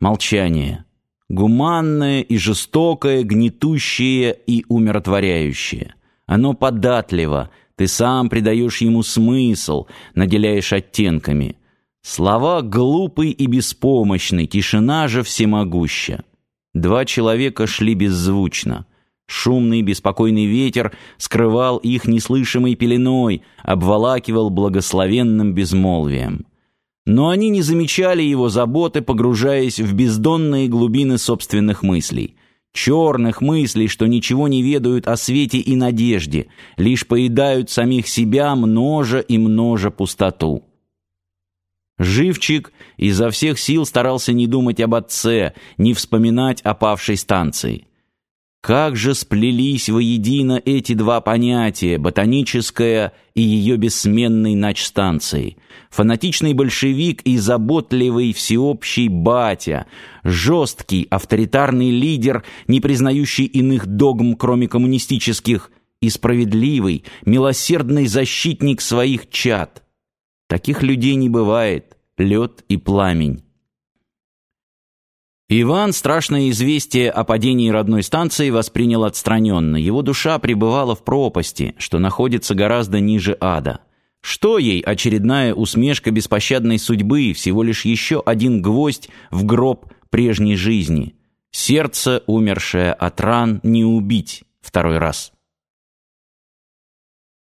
Молчание. Гуманное и жестокое, гнетущее и умиротворяющее. Оно податливо, ты сам придаешь ему смысл, наделяешь оттенками. Слова глупый и беспомощный, тишина же всемогуща. Два человека шли беззвучно. Шумный беспокойный ветер скрывал их неслышимой пеленой, обволакивал благословенным безмолвием. Но они не замечали его заботы, погружаясь в бездонные глубины собственных мыслей. Черных мыслей, что ничего не ведают о свете и надежде, лишь поедают самих себя, множа и множа пустоту. Живчик изо всех сил старался не думать об отце, не вспоминать о павшей станции. Как же сплелись воедино эти два понятия, ботаническая и ее бессменной начстанции. Фанатичный большевик и заботливый всеобщий батя, жесткий авторитарный лидер, не признающий иных догм, кроме коммунистических, и справедливый, милосердный защитник своих чад. Таких людей не бывает, лед и пламень. Иван страшное известие о падении родной станции воспринял отстраненно. Его душа пребывала в пропасти, что находится гораздо ниже ада. Что ей очередная усмешка беспощадной судьбы, всего лишь еще один гвоздь в гроб прежней жизни? Сердце, умершее от ран, не убить второй раз.